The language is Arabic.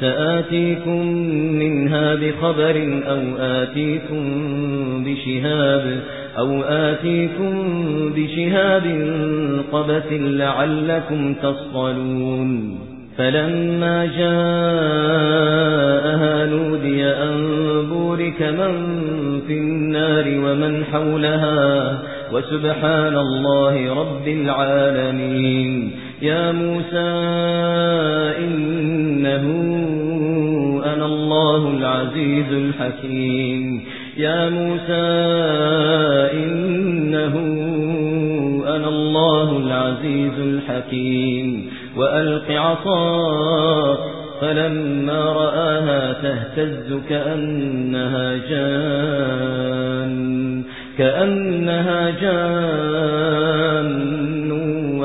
سآتيكم منها بخبر أو آتيكم بشهاب أو آتيكم بشهاب قبس لعلكم تصطلون. فلما جاءها نودي أن بورك من في النار ومن حولها وسبحان الله رب العالمين. يا موسى إنه الله العزيز الحكيم. يا موسى إنه أنا الله العزيز الحكيم. وألق عصاك فلما رآها تهتز كأنها جان. كأنها جان.